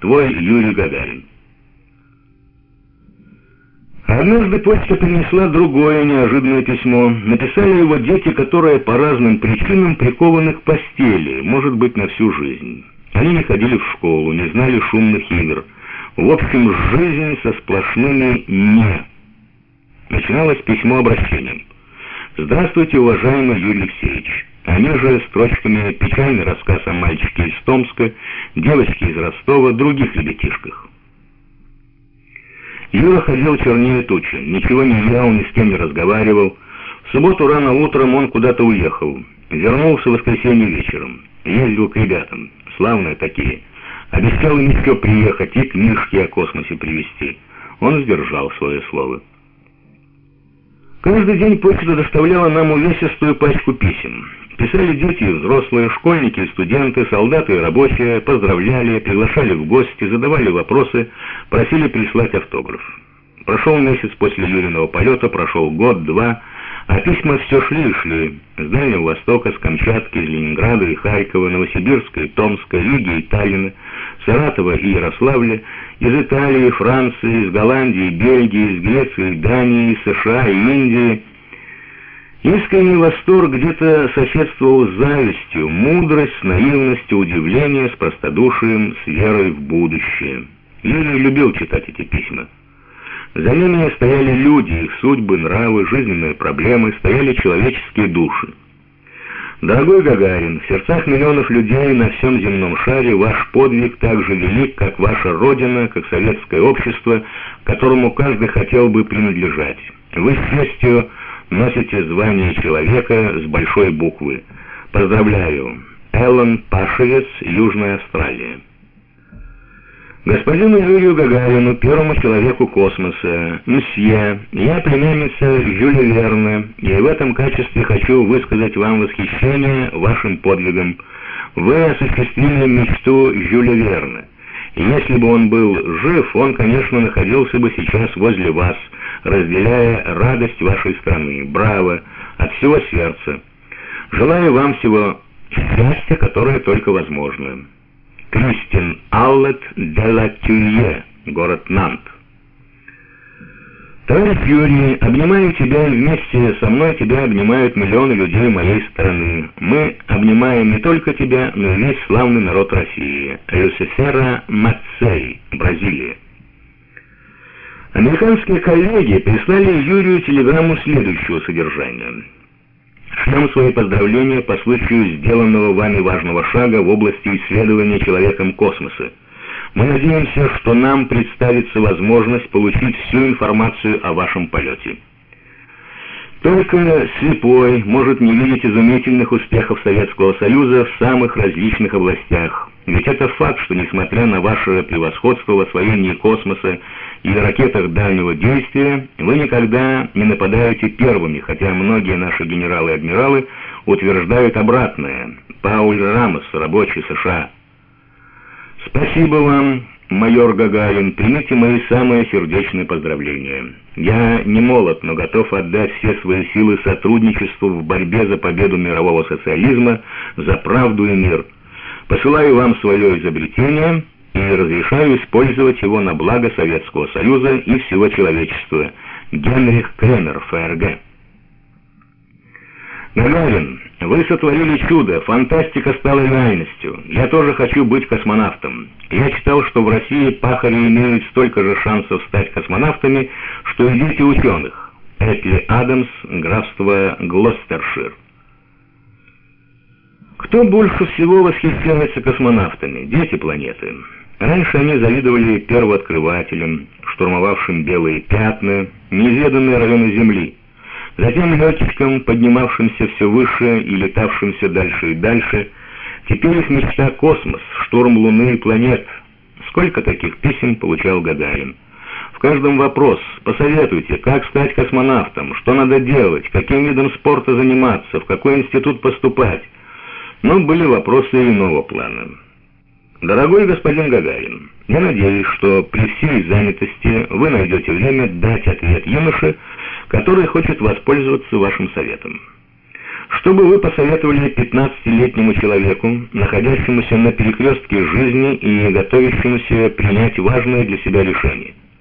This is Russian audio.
Твой Юрий Гагарин. Однажды почта принесла другое неожиданное письмо. Написали его дети, которые по разным причинам прикованы к постели, может быть, на всю жизнь. Они не ходили в школу, не знали шумных игр. В общем, жизнь со сплошными «не». Начиналось письмо обращением. «Здравствуйте, уважаемый Юрий Алексеевич». Они же строчками печальный рассказ о мальчике из Томска, девочке из Ростова, других ребятишках. Юра ходил чернее тучи, ничего не ел, ни с кем не разговаривал. В субботу рано утром он куда-то уехал. Вернулся в воскресенье вечером. Ездил к ребятам, славные такие. Обещал им еще приехать и книжки о космосе привезти. Он сдержал свое слово. Каждый день почта доставляла нам увесистую пачку писем. Писали дети и взрослые, школьники и студенты, солдаты и рабочие, поздравляли, приглашали в гости, задавали вопросы, просили прислать автограф. Прошел месяц после Юриного полета, прошел год-два, а письма все шли и шли. С Дальнего Востока, с Камчатки, из Ленинграда и Харькова, Новосибирска и Томска, Риги и Таллина, Саратова и Ярославля, из Италии, Франции, из Голландии, Бельгии, из Греции, Дании, США и Индии – Искренний восторг где-то соседствовал с завистью, мудрость, наивностью, удивление, с простодушием, с верой в будущее. Юрий любил читать эти письма. За ними стояли люди, их судьбы, нравы, жизненные проблемы, стояли человеческие души. Дорогой Гагарин, в сердцах миллионов людей на всем земном шаре ваш подвиг так же велик, как ваша родина, как советское общество, которому каждый хотел бы принадлежать. Вы с честью носите звание человека с большой буквы. Поздравляю. Эллен Пашевец, Южная Австралия. Господину Юрию Гагарину, первому человеку космоса, мсье, я племянница Жюля Верна, и в этом качестве хочу высказать вам восхищение вашим подвигом. Вы осуществили мечту Жюля Верна. Если бы он был жив, он, конечно, находился бы сейчас возле вас, разделяя радость вашей страны. Браво! От всего сердца. Желаю вам всего счастья, которое только возможно. Кристин Аллет де ла Тюлье, город Нант. Товарищ Юрий, обнимаю тебя, и вместе со мной тебя обнимают миллионы людей моей страны. Мы обнимаем не только тебя, но и весь славный народ России. Люсифера Мацей, Бразилия. Американские коллеги прислали Юрию телеграмму следующего содержания. Шлем свои поздравления по случаю сделанного вами важного шага в области исследования человеком космоса. Мы надеемся, что нам представится возможность получить всю информацию о вашем полете. Только слепой может не видеть изумительных успехов Советского Союза в самых различных областях. Ведь это факт, что несмотря на ваше превосходство в освоении космоса и ракетах дальнего действия, вы никогда не нападаете первыми, хотя многие наши генералы и адмиралы утверждают обратное. Пауль Рамос, рабочий США. Спасибо вам, майор Гагарин, примите мои самые сердечные поздравления. Я не молод, но готов отдать все свои силы сотрудничеству в борьбе за победу мирового социализма, за правду и мир. Посылаю вам свое изобретение — и разрешаю использовать его на благо Советского Союза и всего человечества. Генрих Кремер, ФРГ. Гагарин, вы сотворили чудо, фантастика стала реальностью. Я тоже хочу быть космонавтом. Я читал, что в России пахари имеют столько же шансов стать космонавтами, что и дети ученых. Эпли Адамс, графство Глостершир. Кто больше всего восхищается космонавтами? Дети планеты. Раньше они завидовали первооткрывателям, штурмовавшим белые пятна, неизведанные районы Земли. Затем летчикам, поднимавшимся все выше и летавшимся дальше и дальше. Теперь их мечта — космос, штурм Луны и планет. Сколько таких писем получал Гагарин? В каждом вопрос «Посоветуйте, как стать космонавтом, что надо делать, каким видом спорта заниматься, в какой институт поступать». Но были вопросы иного плана. Дорогой господин Гагарин, я надеюсь, что при всей занятости вы найдете время дать ответ юноше, который хочет воспользоваться вашим советом. Что бы вы посоветовали 15-летнему человеку, находящемуся на перекрестке жизни и готовящемуся принять важное для себя решение?